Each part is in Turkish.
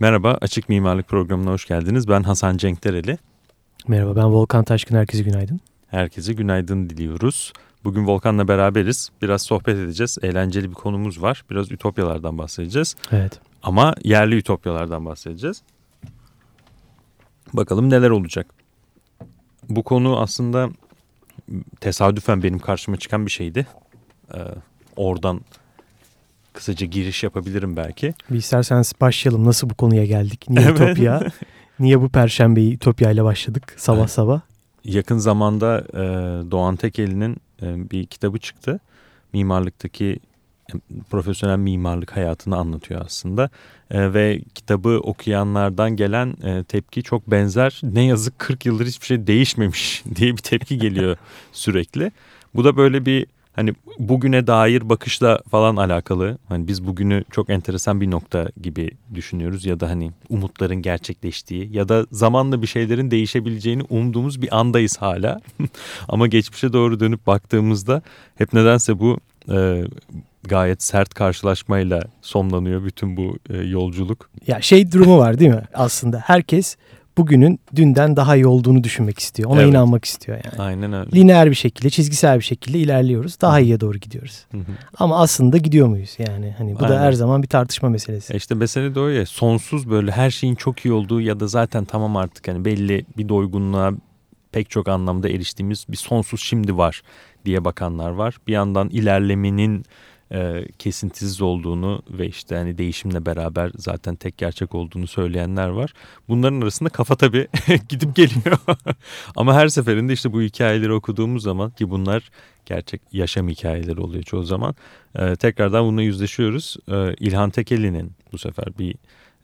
Merhaba, Açık Mimarlık Programı'na hoş geldiniz. Ben Hasan Cenkdereli. Merhaba, ben Volkan Taşkın. Herkese günaydın. Herkese günaydın diliyoruz. Bugün Volkan'la beraberiz. Biraz sohbet edeceğiz. Eğlenceli bir konumuz var. Biraz ütopyalardan bahsedeceğiz. Evet. Ama yerli ütopyalardan bahsedeceğiz. Bakalım neler olacak. Bu konu aslında tesadüfen benim karşıma çıkan bir şeydi. Ee, oradan kısaca giriş yapabilirim belki. Bir isterseniz başlayalım. Nasıl bu konuya geldik? Niye evet. Ütopya? Niye bu perşembeyi Ütopya ile başladık sabah evet. sabah? Yakın zamanda e, Doğan Tekeli'nin e, bir kitabı çıktı. Mimarlıktaki e, profesyonel mimarlık hayatını anlatıyor aslında. E, ve kitabı okuyanlardan gelen e, tepki çok benzer. Ne yazık 40 yıldır hiçbir şey değişmemiş diye bir tepki geliyor sürekli. Bu da böyle bir hani bugüne dair bakışla falan alakalı. Hani biz bugünü çok enteresan bir nokta gibi düşünüyoruz ya da hani umutların gerçekleştiği ya da zamanla bir şeylerin değişebileceğini umduğumuz bir andayız hala. Ama geçmişe doğru dönüp baktığımızda hep nedense bu e, gayet sert karşılaşmayla sonlanıyor bütün bu e, yolculuk. Ya şey durumu var değil mi? Aslında herkes bugünün dünden daha iyi olduğunu düşünmek istiyor. Ona evet. inanmak istiyor yani. Aynen öyle. Lineer bir şekilde, çizgisel bir şekilde ilerliyoruz. Daha iyiye doğru gidiyoruz. Hı hı. Ama aslında gidiyor muyuz yani? Hani bu Aynen. da her zaman bir tartışma meselesi. E işte mesele de o ya. Sonsuz böyle her şeyin çok iyi olduğu ya da zaten tamam artık hani belli bir doygunluğa pek çok anlamda eriştiğimiz bir sonsuz şimdi var diye bakanlar var. Bir yandan ilerlemenin e, kesintisiz olduğunu ve işte hani değişimle beraber zaten tek gerçek olduğunu söyleyenler var. Bunların arasında kafa tabii gidip geliyor. Ama her seferinde işte bu hikayeleri okuduğumuz zaman ki bunlar gerçek yaşam hikayeleri oluyor çoğu zaman. E, tekrardan bununla yüzleşiyoruz. E, İlhan Tekeli'nin bu sefer bir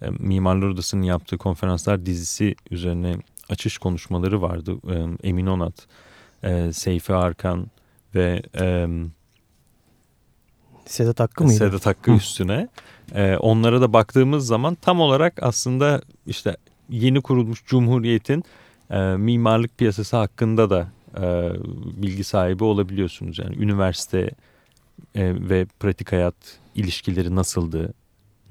e, Mimarlar Odası'nın yaptığı konferanslar dizisi üzerine açış konuşmaları vardı. E, Emin Onat, e, Seyfi Arkan ve... E, Sedat Hakkı mıydı? Sedat Hakkı Hı. üstüne. E, onlara da baktığımız zaman tam olarak aslında işte yeni kurulmuş Cumhuriyet'in e, mimarlık piyasası hakkında da e, bilgi sahibi olabiliyorsunuz. Yani üniversite e, ve pratik hayat ilişkileri nasıldı?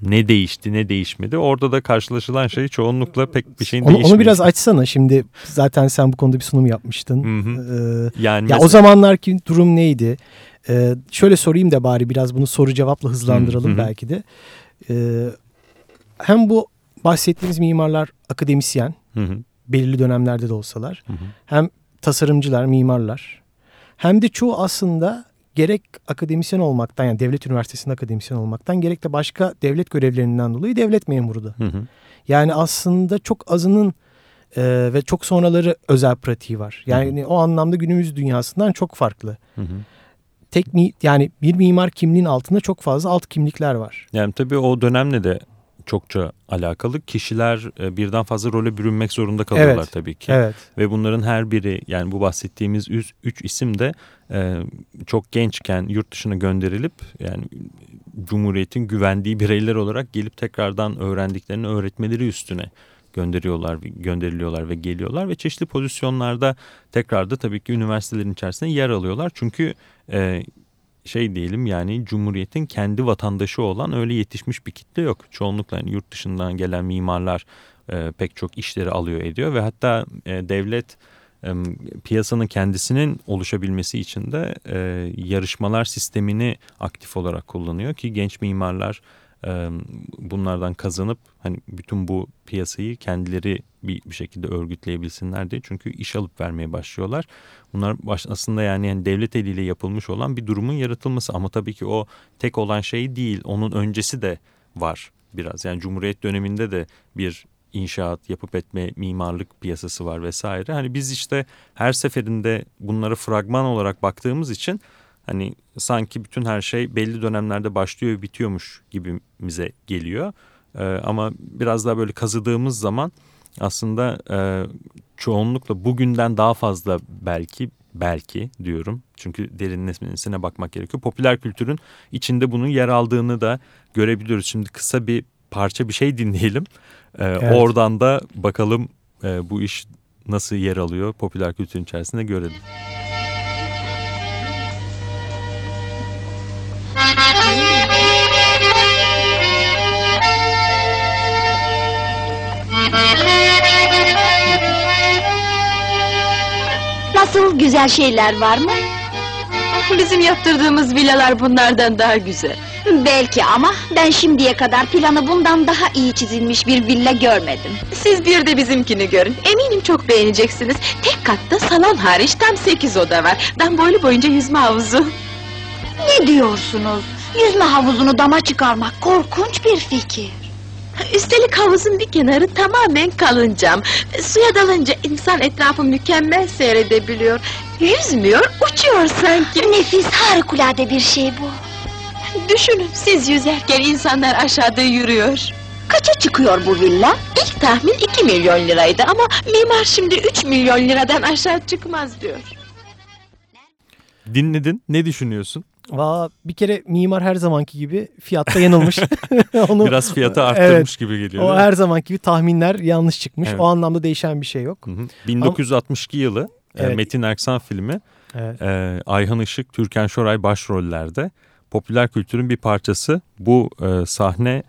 Ne değişti ne değişmedi? Orada da karşılaşılan şey çoğunlukla pek bir şeyin onu, değişmedi. Onu biraz açsana. Şimdi zaten sen bu konuda bir sunum yapmıştın. Hı hı. Ee, yani ya mesela... o zamanlarki durum neydi? Ee, şöyle sorayım da bari biraz bunu soru cevapla hızlandıralım hı hı. belki de. Ee, hem bu bahsettiğimiz mimarlar akademisyen, hı hı. belirli dönemlerde de olsalar. Hı hı. Hem tasarımcılar, mimarlar. Hem de çoğu aslında gerek akademisyen olmaktan yani devlet üniversitesinde akademisyen olmaktan gerek de başka devlet görevlerinden dolayı devlet memuru da. Hı hı. Yani aslında çok azının e, ve çok sonraları özel pratiği var. Yani hı hı. o anlamda günümüz dünyasından çok farklı. Hı hı tek mi, yani bir mimar kimliğin altında çok fazla alt kimlikler var. Yani tabii o dönemle de çokça alakalı. Kişiler e, birden fazla role bürünmek zorunda kalıyorlar evet, tabii ki. Evet. Ve bunların her biri yani bu bahsettiğimiz üç, üç isim de e, çok gençken yurt dışına gönderilip yani Cumhuriyet'in güvendiği bireyler olarak gelip tekrardan öğrendiklerini öğretmeleri üstüne gönderiyorlar, gönderiliyorlar ve geliyorlar ve çeşitli pozisyonlarda tekrar da tabii ki üniversitelerin içerisinde yer alıyorlar. Çünkü e, şey diyelim yani Cumhuriyet'in kendi vatandaşı olan öyle yetişmiş bir kitle yok. Çoğunlukla yani yurt dışından gelen mimarlar e, pek çok işleri alıyor ediyor ve hatta e, devlet e, piyasanın kendisinin oluşabilmesi için de e, yarışmalar sistemini aktif olarak kullanıyor ki genç mimarlar bunlardan kazanıp hani bütün bu piyasayı kendileri bir, bir şekilde örgütleyebilsinler diye. Çünkü iş alıp vermeye başlıyorlar. Bunlar baş, aslında yani, yani devlet eliyle yapılmış olan bir durumun yaratılması. Ama tabii ki o tek olan şey değil. Onun öncesi de var biraz. Yani Cumhuriyet döneminde de bir inşaat, yapıp etme, mimarlık piyasası var vesaire. Hani biz işte her seferinde bunlara fragman olarak baktığımız için Hani sanki bütün her şey belli dönemlerde başlıyor ve bitiyormuş gibimize geliyor. Ee, ama biraz daha böyle kazıdığımız zaman aslında e, çoğunlukla bugünden daha fazla belki belki diyorum. Çünkü derinlemesine bakmak gerekiyor. Popüler kültürün içinde bunun yer aldığını da görebiliyoruz. Şimdi kısa bir parça bir şey dinleyelim. Ee, evet. Oradan da bakalım e, bu iş nasıl yer alıyor popüler kültürün içerisinde görelim. Nasıl güzel şeyler var mı? Bizim yaptırdığımız villalar bunlardan daha güzel. Belki ama ben şimdiye kadar planı bundan daha iyi çizilmiş bir villa görmedim. Siz bir de bizimkini görün. Eminim çok beğeneceksiniz. Tek katta salon hariç tam sekiz oda var. Damboylu boyunca yüzme havuzu. Ne diyorsunuz? Yüzme havuzunu dama çıkarmak korkunç bir fikir. Üstelik havuzun bir kenarı tamamen kalın cam. Suya dalınca insan etrafı mükemmel seyredebiliyor. Yüzmüyor, uçuyor sanki. Nefis harikulade bir şey bu. Düşünün, siz yüzerken insanlar aşağıda yürüyor. Kaça çıkıyor bu villa? İlk tahmin 2 milyon liraydı ama mimar şimdi 3 milyon liradan aşağı çıkmaz diyor. Dinledin, ne düşünüyorsun? Valla bir kere mimar her zamanki gibi fiyatta yanılmış. Onu, Biraz fiyatı arttırmış evet, gibi geliyor. O her zamanki gibi tahminler yanlış çıkmış. Evet. O anlamda değişen bir şey yok. Hı hı. 1962 Ama, yılı e, evet. Metin Erksan filmi. Evet. E, Ayhan Işık, Türkan Şoray başrollerde. Popüler kültürün bir parçası. Bu e, sahne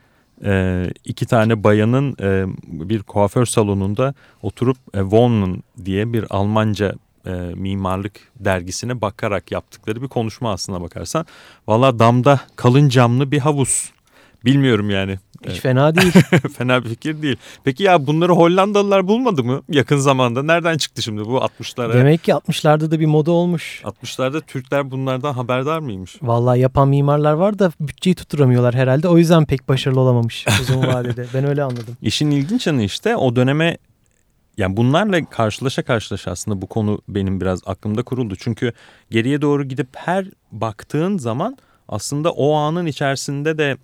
e, iki tane bayanın e, bir kuaför salonunda oturup e, Wonnen diye bir Almanca e, mimarlık dergisine bakarak yaptıkları bir konuşma aslına bakarsan. Valla damda kalın camlı bir havuz. Bilmiyorum yani. Hiç fena değil. fena bir fikir değil. Peki ya bunları Hollandalılar bulmadı mı yakın zamanda? Nereden çıktı şimdi bu 60'lara? Demek ki 60'larda da bir moda olmuş. 60'larda Türkler bunlardan haberdar mıymış? Vallahi yapan mimarlar var da bütçeyi tutturamıyorlar herhalde. O yüzden pek başarılı olamamış uzun vadede. ben öyle anladım. İşin ilginç yanı işte o döneme yani bunlarla karşılaşa karşılaşa aslında bu konu benim biraz aklımda kuruldu. Çünkü geriye doğru gidip her baktığın zaman aslında o anın içerisinde de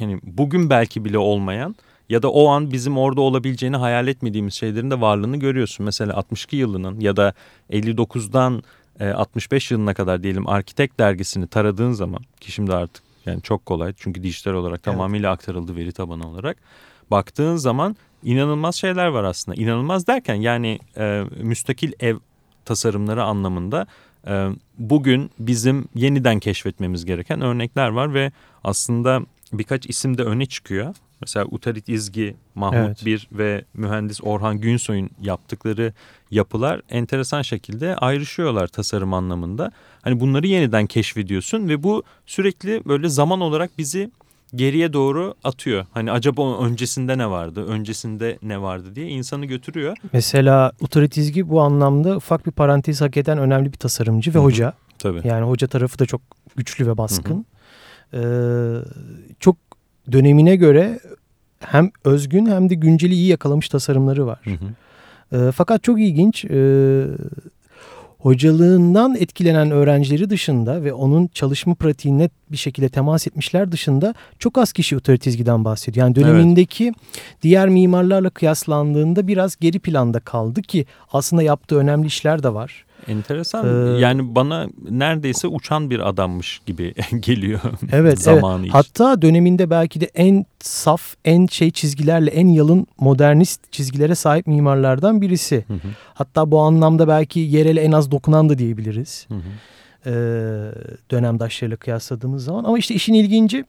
yani bugün belki bile olmayan ya da o an bizim orada olabileceğini hayal etmediğimiz şeylerin de varlığını görüyorsun. Mesela 62 yılının ya da 59'dan 65 e, yılına kadar diyelim Arkitek dergisini taradığın zaman ki şimdi artık yani çok kolay çünkü dijital olarak evet. tamamıyla aktarıldı veri tabanı olarak. Baktığın zaman inanılmaz şeyler var aslında. İnanılmaz derken yani e, müstakil ev tasarımları anlamında e, bugün bizim yeniden keşfetmemiz gereken örnekler var ve aslında birkaç isim de öne çıkıyor. Mesela Utarit İzgi, Mahmut evet. Bir ve mühendis Orhan Günsoy'un yaptıkları yapılar enteresan şekilde ayrışıyorlar tasarım anlamında. Hani bunları yeniden keşfediyorsun ve bu sürekli böyle zaman olarak bizi geriye doğru atıyor. Hani acaba öncesinde ne vardı, öncesinde ne vardı diye insanı götürüyor. Mesela Utarit İzgi bu anlamda ufak bir parantez hak eden önemli bir tasarımcı ve Hı -hı. hoca. Tabii. Yani hoca tarafı da çok güçlü ve baskın. Hı -hı. Ee, çok dönemine göre hem özgün hem de günceli iyi yakalamış tasarımları var. Hı hı. E, fakat çok ilginç e, hocalığından etkilenen öğrencileri dışında ve onun çalışma pratiğine bir şekilde temas etmişler dışında çok az kişi otoritizgiden bahsediyor. Yani dönemindeki evet. diğer mimarlarla kıyaslandığında biraz geri planda kaldı ki aslında yaptığı önemli işler de var. Enteresan. Ee, yani bana neredeyse uçan bir adammış gibi geliyor evet, zamanı evet. Için. Hatta döneminde belki de en saf, en şey çizgilerle, en yalın modernist çizgilere sahip mimarlardan birisi. Hı hı. Hatta bu anlamda belki yerele en az dokunan da diyebiliriz. Hı hı. Ee, dönemdaşlarıyla kıyasladığımız zaman. Ama işte işin ilginci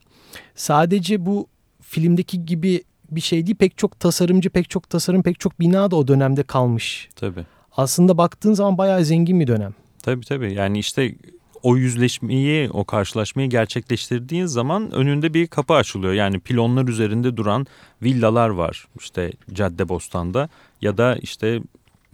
sadece bu filmdeki gibi bir şey değil. Pek çok tasarımcı, pek çok tasarım, pek çok bina da o dönemde kalmış. Tabii aslında baktığın zaman bayağı zengin bir dönem. Tabii tabii yani işte o yüzleşmeyi, o karşılaşmayı gerçekleştirdiğin zaman önünde bir kapı açılıyor. Yani pilonlar üzerinde duran villalar var işte Caddebostan'da ya da işte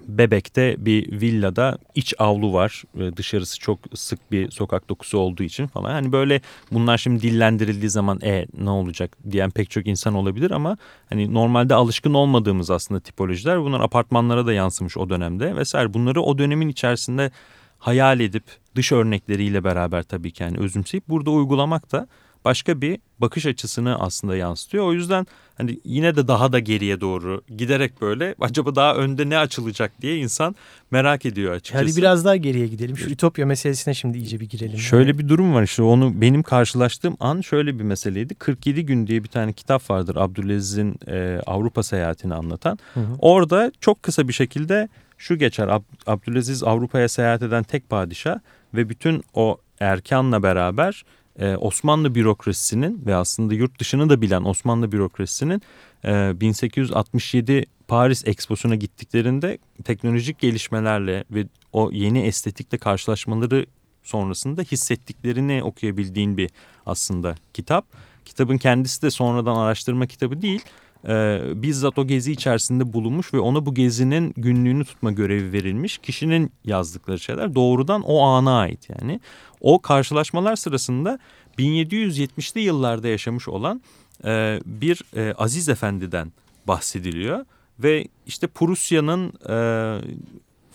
Bebek'te bir villada iç avlu var. Dışarısı çok sık bir sokak dokusu olduğu için falan. Hani böyle bunlar şimdi dillendirildiği zaman e ne olacak diyen pek çok insan olabilir ama hani normalde alışkın olmadığımız aslında tipolojiler. Bunlar apartmanlara da yansımış o dönemde vesaire. Bunları o dönemin içerisinde hayal edip dış örnekleriyle beraber tabii ki yani özümseyip burada uygulamak da başka bir bakış açısını aslında yansıtıyor. O yüzden hani yine de daha da geriye doğru giderek böyle acaba daha önde ne açılacak diye insan merak ediyor açıkçası. Hadi biraz daha geriye gidelim. Şu Ütopya meselesine şimdi iyice bir girelim. Şöyle yani. bir durum var işte onu benim karşılaştığım an şöyle bir meseleydi. 47 gün diye bir tane kitap vardır Abdülaziz'in e, Avrupa seyahatini anlatan. Hı hı. Orada çok kısa bir şekilde şu geçer Ab Abdülaziz Avrupa'ya seyahat eden tek padişah ve bütün o erkanla beraber e, Osmanlı bürokrasisinin ve aslında yurt dışını da bilen Osmanlı bürokrasisinin e, 1867 Paris Exposu'na gittiklerinde teknolojik gelişmelerle ve o yeni estetikle karşılaşmaları sonrasında hissettiklerini okuyabildiğin bir aslında kitap. Kitabın kendisi de sonradan araştırma kitabı değil. E, bizzat o gezi içerisinde bulunmuş ve ona bu gezinin günlüğünü tutma görevi verilmiş. Kişinin yazdıkları şeyler doğrudan o ana ait yani. O karşılaşmalar sırasında 1770'li yıllarda yaşamış olan e, bir e, Aziz Efendi'den bahsediliyor. Ve işte Prusya'nın e,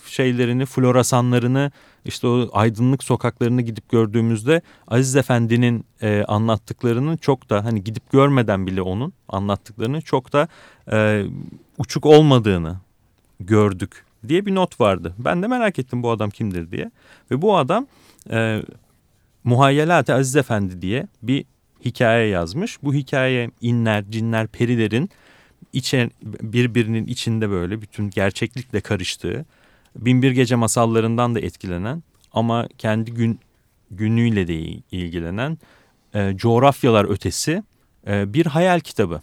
şeylerini, floresanlarını, işte o aydınlık sokaklarını gidip gördüğümüzde Aziz Efendi'nin e, anlattıklarını çok da hani gidip görmeden bile onun anlattıklarını çok da e, uçuk olmadığını gördük diye bir not vardı. Ben de merak ettim bu adam kimdir diye. Ve bu adam e, Muhayyelat Aziz Efendi diye bir hikaye yazmış. Bu hikaye inler, cinler, perilerin içe, birbirinin içinde böyle bütün gerçeklikle karıştığı, Binbir Gece masallarından da etkilenen ama kendi gün günlüğüyle de ilgilenen e, coğrafyalar ötesi e, bir hayal kitabı.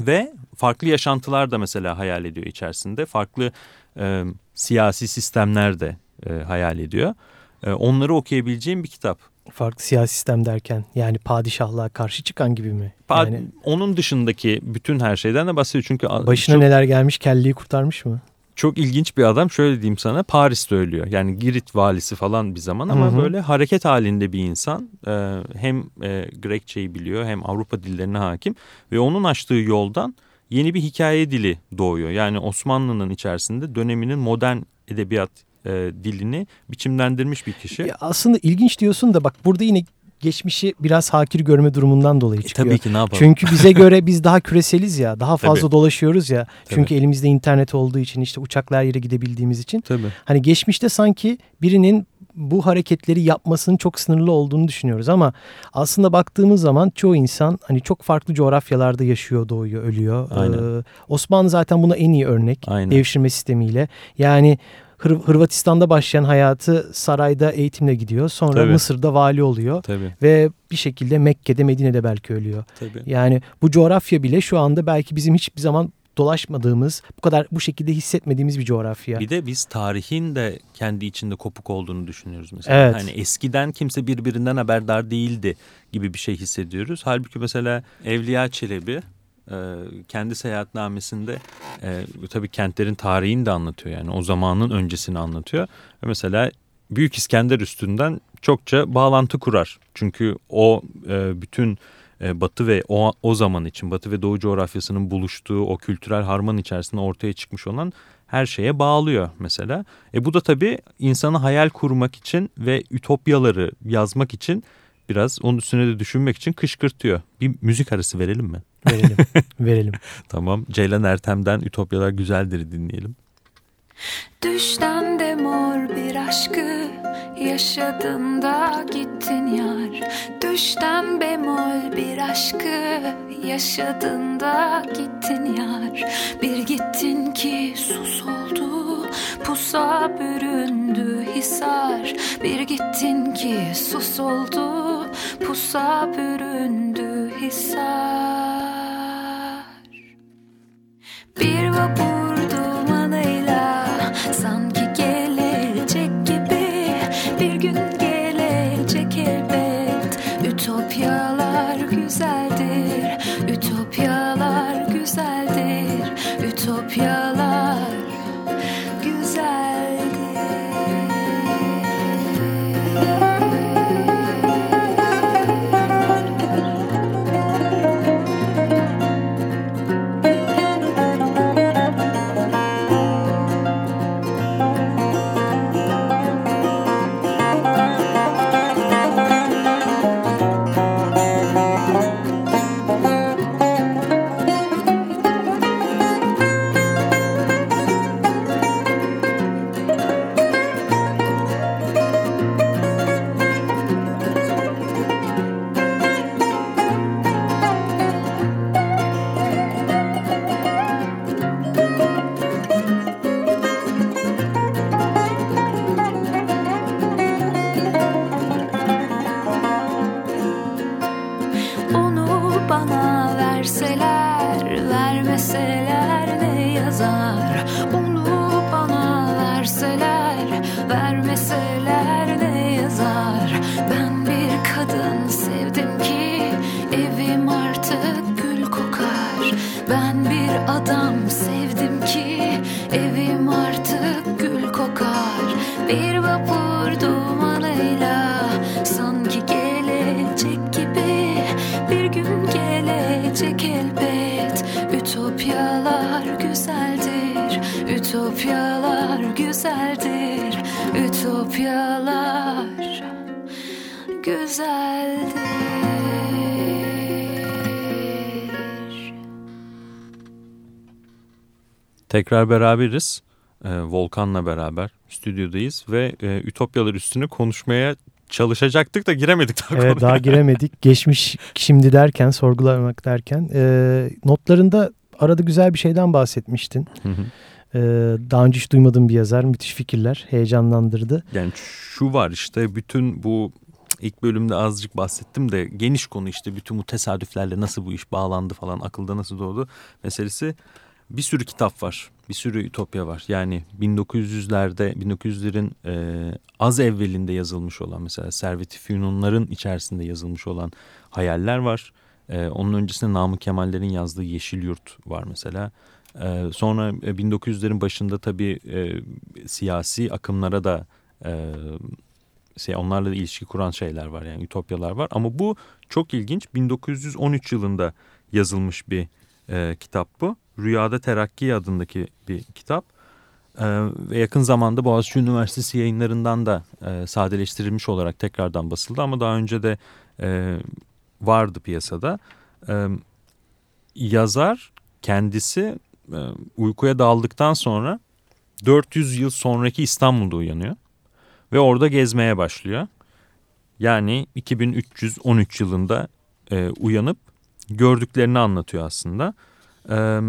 Ve farklı yaşantılar da mesela hayal ediyor içerisinde. Farklı e, siyasi sistemler de e, hayal ediyor. E, onları okuyabileceğim bir kitap farklı siyasi sistem derken yani padişahlığa karşı çıkan gibi mi? Pa yani, onun dışındaki bütün her şeyden de bahsediyor çünkü başına çok, neler gelmiş kelleyi kurtarmış mı? Çok ilginç bir adam şöyle diyeyim sana Paris'te ölüyor yani Girit valisi falan bir zaman ama Hı -hı. böyle hareket halinde bir insan ee, hem e, Grekçeyi biliyor hem Avrupa dillerine hakim ve onun açtığı yoldan yeni bir hikaye dili doğuyor. Yani Osmanlı'nın içerisinde döneminin modern edebiyat e, dilini biçimlendirmiş bir kişi. Ya aslında ilginç diyorsun da bak burada yine geçmişi biraz hakir görme durumundan dolayı e, çıkıyor. E, tabii ki ne yapalım. Çünkü bize göre biz daha küreseliz ya, daha fazla tabii. dolaşıyoruz ya. Tabii. Çünkü elimizde internet olduğu için işte uçaklar yere gidebildiğimiz için. Tabii. Hani geçmişte sanki birinin bu hareketleri yapmasının çok sınırlı olduğunu düşünüyoruz ama aslında baktığımız zaman çoğu insan hani çok farklı coğrafyalarda yaşıyor, doğuyor, ölüyor. Aynen. Ee, Osmanlı zaten buna en iyi örnek Aynen. devşirme sistemiyle. Yani Hır Hırvatistan'da başlayan hayatı sarayda eğitimle gidiyor. Sonra Tabii. Mısır'da vali oluyor. Tabii. Ve bir şekilde Mekke'de Medine'de belki ölüyor. Tabii. Yani bu coğrafya bile şu anda belki bizim hiçbir zaman dolaşmadığımız, bu kadar bu şekilde hissetmediğimiz bir coğrafya. Bir de biz tarihin de kendi içinde kopuk olduğunu düşünüyoruz mesela. Evet. Hani eskiden kimse birbirinden haberdar değildi gibi bir şey hissediyoruz. Halbuki mesela Evliya Çelebi e, kendi seyahatnamesinde e, tabii kentlerin tarihini de anlatıyor yani o zamanın öncesini anlatıyor. Ve mesela Büyük İskender üstünden çokça bağlantı kurar. Çünkü o e, bütün e, Batı ve o, o zaman için Batı ve Doğu coğrafyasının buluştuğu o kültürel harman içerisinde ortaya çıkmış olan her şeye bağlıyor mesela. E bu da tabii insanı hayal kurmak için ve ütopyaları yazmak için biraz onun üstüne de düşünmek için kışkırtıyor. Bir müzik arası verelim mi? Verelim, verelim. tamam, Ceylan Ertem'den Ütopyalar Güzeldir dinleyelim. Düşten de mor bir aşkı yaşadın da gittin yar Düşten bemol bir aşkı yaşadın da gittin yar Bir gittin ki sus oldu pusa büründü hisar Bir gittin ki sus oldu pusa büründü güzeldir Tekrar beraberiz. Ee, Volkan'la beraber stüdyodayız ve e, Ütopyalar üstüne konuşmaya çalışacaktık da giremedik daha Evet konuya. daha giremedik. Geçmiş şimdi derken, sorgulamak derken. E, notlarında arada güzel bir şeyden bahsetmiştin. Hı hı. E, daha önce hiç duymadığım bir yazar. Müthiş fikirler. Heyecanlandırdı. Yani şu var işte bütün bu ilk bölümde azıcık bahsettim de geniş konu işte bütün bu tesadüflerle nasıl bu iş bağlandı falan akılda nasıl doğdu meselesi bir sürü kitap var. Bir sürü ütopya var. Yani 1900'lerde 1900'lerin e, az evvelinde yazılmış olan mesela Servet-i Fünunların içerisinde yazılmış olan hayaller var. E, onun öncesinde Namık Kemaller'in yazdığı Yeşil Yurt var mesela. E, sonra e, 1900'lerin başında tabii e, siyasi akımlara da e, şey, onlarla ilişki kuran şeyler var yani ütopyalar var. Ama bu çok ilginç 1913 yılında yazılmış bir e, kitap bu. Rüyada Terakki adındaki bir kitap. E, ve yakın zamanda Boğaziçi Üniversitesi yayınlarından da e, sadeleştirilmiş olarak tekrardan basıldı. Ama daha önce de e, vardı piyasada. E, yazar kendisi e, uykuya daldıktan sonra 400 yıl sonraki İstanbul'da uyanıyor. Ve orada gezmeye başlıyor. Yani 2313 yılında e, uyanıp gördüklerini anlatıyor aslında. E,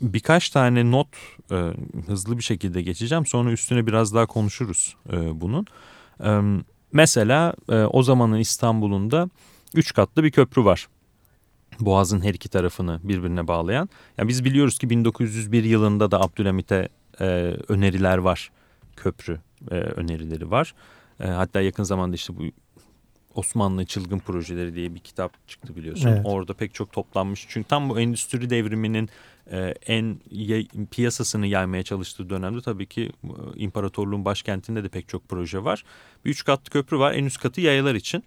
birkaç tane not e, hızlı bir şekilde geçeceğim. Sonra üstüne biraz daha konuşuruz e, bunun. E, mesela e, o zamanın İstanbul'unda üç katlı bir köprü var. Boğaz'ın her iki tarafını birbirine bağlayan. Yani biz biliyoruz ki 1901 yılında da Abdülhamit'e e, öneriler var. Köprü e, önerileri var. E, hatta yakın zamanda işte bu Osmanlı Çılgın Projeleri diye bir kitap çıktı biliyorsun. Evet. Orada pek çok toplanmış. Çünkü tam bu endüstri devriminin e, en piyasasını yaymaya çalıştığı dönemde tabii ki e, imparatorluğun başkentinde de pek çok proje var. Bir üç katlı köprü var. En üst katı yayalar için.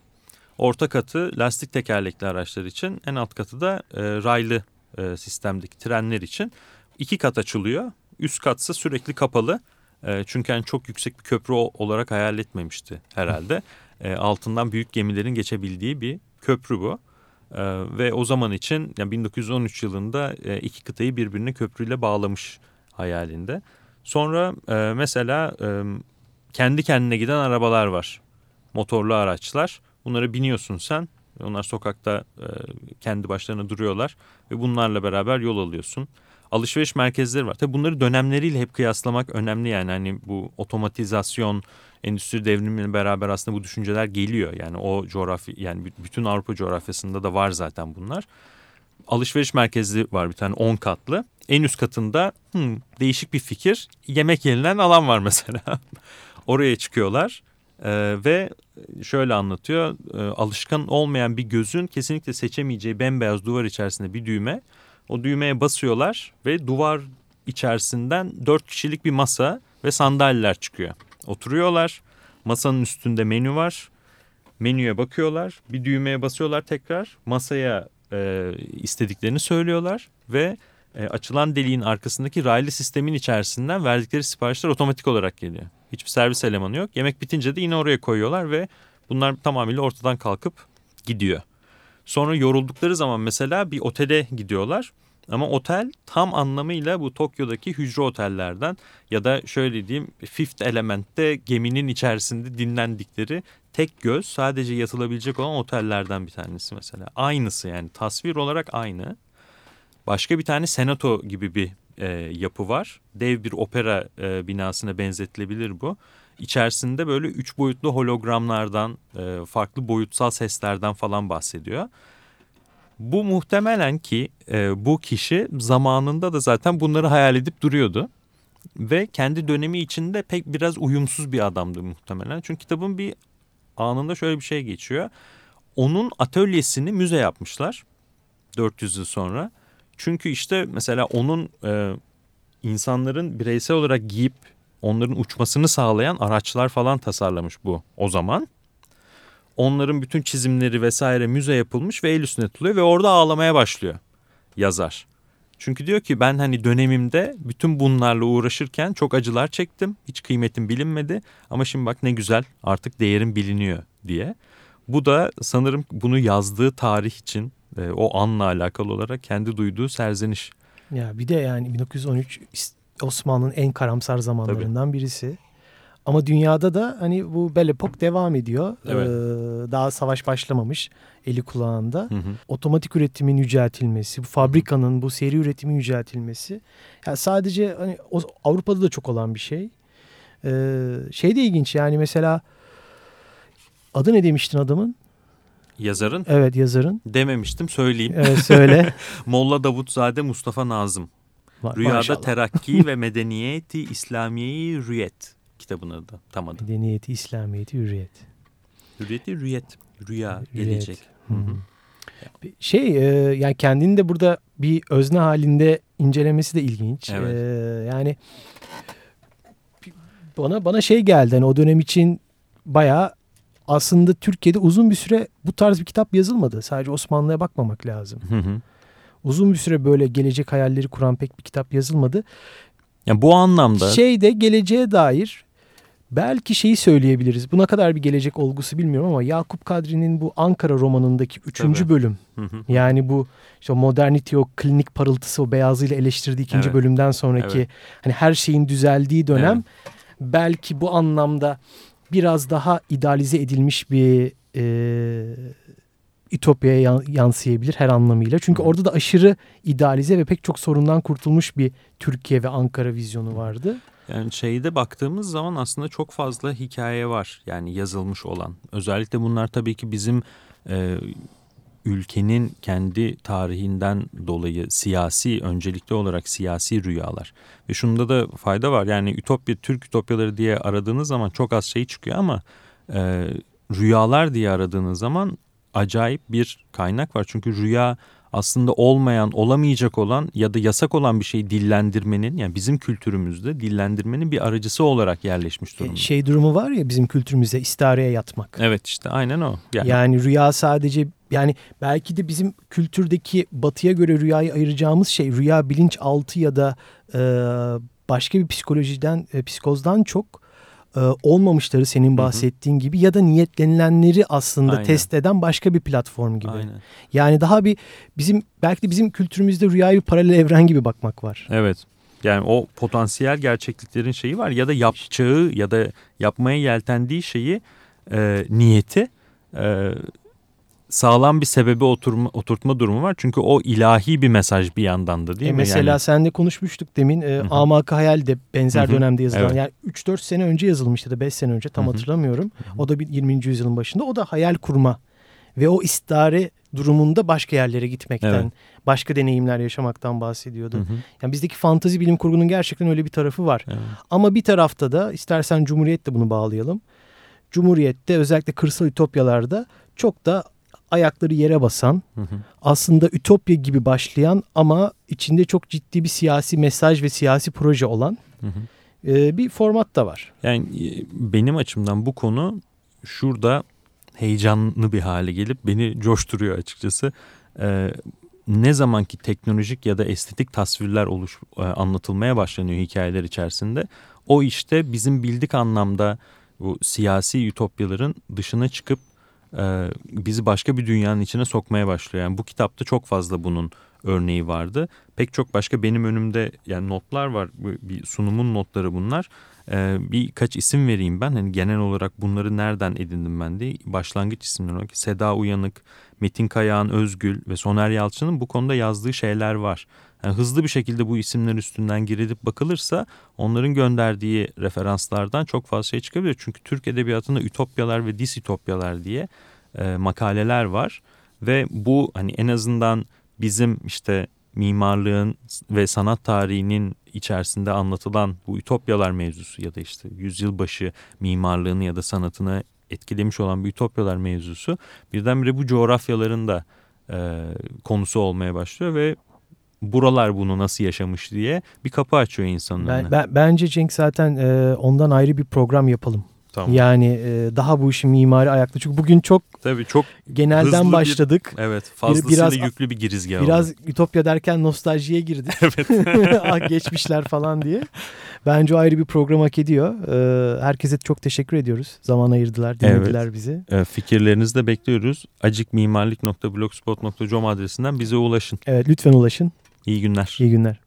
Orta katı lastik tekerlekli araçlar için. En alt katı da e, raylı e, sistemdeki trenler için. İki kat açılıyor. Üst katsa sürekli kapalı. E, çünkü yani çok yüksek bir köprü olarak hayal etmemişti herhalde. E, altından büyük gemilerin geçebildiği bir köprü bu. E, ve o zaman için yani 1913 yılında e, iki kıtayı birbirine köprüyle bağlamış hayalinde. Sonra e, mesela e, kendi kendine giden arabalar var. Motorlu araçlar. Bunlara biniyorsun sen. Onlar sokakta e, kendi başlarına duruyorlar ve bunlarla beraber yol alıyorsun. Alışveriş merkezleri var. Tabii bunları dönemleriyle hep kıyaslamak önemli yani hani bu otomatizasyon, endüstri devrimiyle beraber aslında bu düşünceler geliyor. Yani o coğrafya yani bütün Avrupa coğrafyasında da var zaten bunlar. Alışveriş merkezi var bir tane 10 katlı. En üst katında hmm, değişik bir fikir. Yemek yenilen alan var mesela. Oraya çıkıyorlar Ee, ve şöyle anlatıyor. Ee, alışkan olmayan bir gözün kesinlikle seçemeyeceği bembeyaz duvar içerisinde bir düğme. O düğmeye basıyorlar ve duvar içerisinden dört kişilik bir masa ve sandalyeler çıkıyor. Oturuyorlar. Masanın üstünde menü var. Menüye bakıyorlar. Bir düğmeye basıyorlar tekrar. Masaya e, istediklerini söylüyorlar ve e, açılan deliğin arkasındaki raylı sistemin içerisinden verdikleri siparişler otomatik olarak geliyor. Hiçbir servis elemanı yok. Yemek bitince de yine oraya koyuyorlar ve bunlar tamamıyla ortadan kalkıp gidiyor. Sonra yoruldukları zaman mesela bir otele gidiyorlar. Ama otel tam anlamıyla bu Tokyo'daki hücre otellerden ya da şöyle diyeyim Fifth Element'te geminin içerisinde dinlendikleri tek göz sadece yatılabilecek olan otellerden bir tanesi mesela. Aynısı yani tasvir olarak aynı. Başka bir tane senato gibi bir e, yapı var. Dev bir opera e, binasına benzetilebilir bu. İçerisinde böyle üç boyutlu hologramlardan, e, farklı boyutsal seslerden falan bahsediyor. Bu muhtemelen ki e, bu kişi zamanında da zaten bunları hayal edip duruyordu. Ve kendi dönemi içinde pek biraz uyumsuz bir adamdı muhtemelen. Çünkü kitabın bir anında şöyle bir şey geçiyor. Onun atölyesini müze yapmışlar 400 yıl sonra. Çünkü işte mesela onun e, insanların bireysel olarak giyip onların uçmasını sağlayan araçlar falan tasarlamış bu o zaman. Onların bütün çizimleri vesaire müze yapılmış ve el üstüne tutuluyor ve orada ağlamaya başlıyor yazar. Çünkü diyor ki ben hani dönemimde bütün bunlarla uğraşırken çok acılar çektim. Hiç kıymetim bilinmedi ama şimdi bak ne güzel artık değerim biliniyor diye. Bu da sanırım bunu yazdığı tarih için e, o anla alakalı olarak kendi duyduğu serzeniş. Ya bir de yani 1913 Osmanlı'nın en karamsar zamanlarından Tabii. birisi. Ama dünyada da hani bu Belle Epoque devam ediyor. Evet. Ee, daha savaş başlamamış eli kulağında. Hı hı. Otomatik üretimin yüceltilmesi, bu fabrikanın, bu seri üretimin yüceltilmesi. Yani sadece hani Avrupa'da da çok olan bir şey. Ee, şey de ilginç yani mesela adı ne demiştin adamın? Yazarın? Evet yazarın. Dememiştim söyleyeyim. Evet söyle. Molla Davutzade Mustafa Nazım. Rüyada Maşallah. Terakki ve Medeniyeti İslamiyeyi Rüyet kitabın adı tam adı. Medeniyeti İslamiyeti Hürriyet. Hürriyeti Rüyet. Rüya Rüyet. gelecek. Hı -hı. Şey e, yani kendini de burada bir özne halinde incelemesi de ilginç. Evet. E, yani bana bana şey geldi hani o dönem için bayağı aslında Türkiye'de uzun bir süre bu tarz bir kitap yazılmadı. Sadece Osmanlı'ya bakmamak lazım. Hı hı. Uzun bir süre böyle gelecek hayalleri kuran pek bir kitap yazılmadı. Yani bu anlamda şey de geleceğe dair belki şeyi söyleyebiliriz. Buna kadar bir gelecek olgusu bilmiyorum ama Yakup Kadri'nin bu Ankara romanındaki üçüncü Tabii. bölüm. Hı hı. Yani bu işte modernity o klinik parıltısı o beyazıyla eleştirdiği ikinci evet. bölümden sonraki evet. hani her şeyin düzeldiği dönem evet. belki bu anlamda biraz daha idealize edilmiş bir e, Ütopya'ya yansıyabilir her anlamıyla. Çünkü orada da aşırı idealize ve pek çok sorundan kurtulmuş bir Türkiye ve Ankara vizyonu vardı. Yani şeyde baktığımız zaman aslında çok fazla hikaye var yani yazılmış olan. Özellikle bunlar tabii ki bizim e, ülkenin kendi tarihinden dolayı siyasi öncelikli olarak siyasi rüyalar. Ve şunda da fayda var yani Ütopya, Türk Ütopyaları diye aradığınız zaman çok az şey çıkıyor ama e, rüyalar diye aradığınız zaman acayip bir kaynak var. Çünkü rüya aslında olmayan, olamayacak olan ya da yasak olan bir şeyi dillendirmenin yani bizim kültürümüzde dillendirmenin bir aracısı olarak yerleşmiş e, durumda. Şey durumu var ya bizim kültürümüzde istareye yatmak. Evet işte aynen o. Yani, yani rüya sadece yani belki de bizim kültürdeki batıya göre rüyayı ayıracağımız şey rüya bilinçaltı ya da e, başka bir psikolojiden, e, psikozdan çok e, olmamışları senin bahsettiğin Hı-hı. gibi ya da niyetlenilenleri aslında Aynen. test eden başka bir platform gibi. Aynen. Yani daha bir bizim belki de bizim kültürümüzde rüyayı bir paralel evren gibi bakmak var. Evet. Yani o potansiyel gerçekliklerin şeyi var ya da yapacağı ya da yapmaya yeltendiği şeyi e, niyeti e, sağlam bir sebebe oturma, oturtma durumu var. Çünkü o ilahi bir mesaj bir yandan da değil e mi? Mesela yani... senle konuşmuştuk demin. E, Amak Hayal de benzer Hı-hı. dönemde yazılan. Evet. Yani 3-4 sene önce yazılmıştı da 5 sene önce tam Hı-hı. hatırlamıyorum. Hı-hı. O da bir 20. yüzyılın başında. O da hayal kurma ve o istare durumunda başka yerlere gitmekten, evet. başka deneyimler yaşamaktan bahsediyordu. Hı hı. Yani bizdeki fantazi bilim kurgunun gerçekten öyle bir tarafı var. Evet. Ama bir tarafta da istersen Cumhuriyet de bunu bağlayalım. Cumhuriyet'te özellikle kırsal ütopyalarda çok da ayakları yere basan, hı hı. aslında ütopya gibi başlayan ama içinde çok ciddi bir siyasi mesaj ve siyasi proje olan hı hı. E, bir format da var. Yani e, benim açımdan bu konu şurada heyecanlı bir hale gelip beni coşturuyor açıkçası. E, ne zamanki teknolojik ya da estetik tasvirler oluş, e, anlatılmaya başlanıyor hikayeler içerisinde o işte bizim bildik anlamda bu siyasi ütopyaların dışına çıkıp e, bizi başka bir dünyanın içine sokmaya başlıyor. Yani bu kitapta çok fazla bunun örneği vardı. Pek çok başka benim önümde yani notlar var. Bir sunumun notları bunlar. Ee, birkaç isim vereyim ben. Hani genel olarak bunları nereden edindim ben de. Başlangıç isimler olarak Seda Uyanık, Metin Kayağan Özgül ve Soner Yalçın'ın bu konuda yazdığı şeyler var. Yani hızlı bir şekilde bu isimler üstünden girilip bakılırsa onların gönderdiği referanslardan çok fazla şey çıkabilir. Çünkü Türk Edebiyatı'nda ütopyalar ve disitopyalar diye e, makaleler var. Ve bu hani en azından bizim işte mimarlığın ve sanat tarihinin içerisinde anlatılan bu ütopyalar mevzusu ya da işte yüzyılbaşı mimarlığını ya da sanatını etkilemiş olan bir ütopyalar mevzusu birdenbire bu coğrafyaların da e, konusu olmaya başlıyor ve buralar bunu nasıl yaşamış diye bir kapı açıyor insanın Ben, önüne. ben, bence Cenk zaten e, ondan ayrı bir program yapalım. Tamam. Yani e, daha bu işin mimari ayaklı. Çünkü bugün çok Tabii çok genelden Hızlı bir- başladık. evet fazlasıyla biraz- yüklü bir girizgah Biraz oldu. Ütopya derken nostaljiye girdik. Ah, Geçmişler falan diye. Bence ayrı bir program hak ediyor. Ee, herkese çok teşekkür ediyoruz. Zaman ayırdılar, dinlediler bizi. E, fikirlerinizi de bekliyoruz. acikmimarlik.blogspot.com adresinden bize ulaşın. Evet lütfen ulaşın. İyi günler. İyi günler.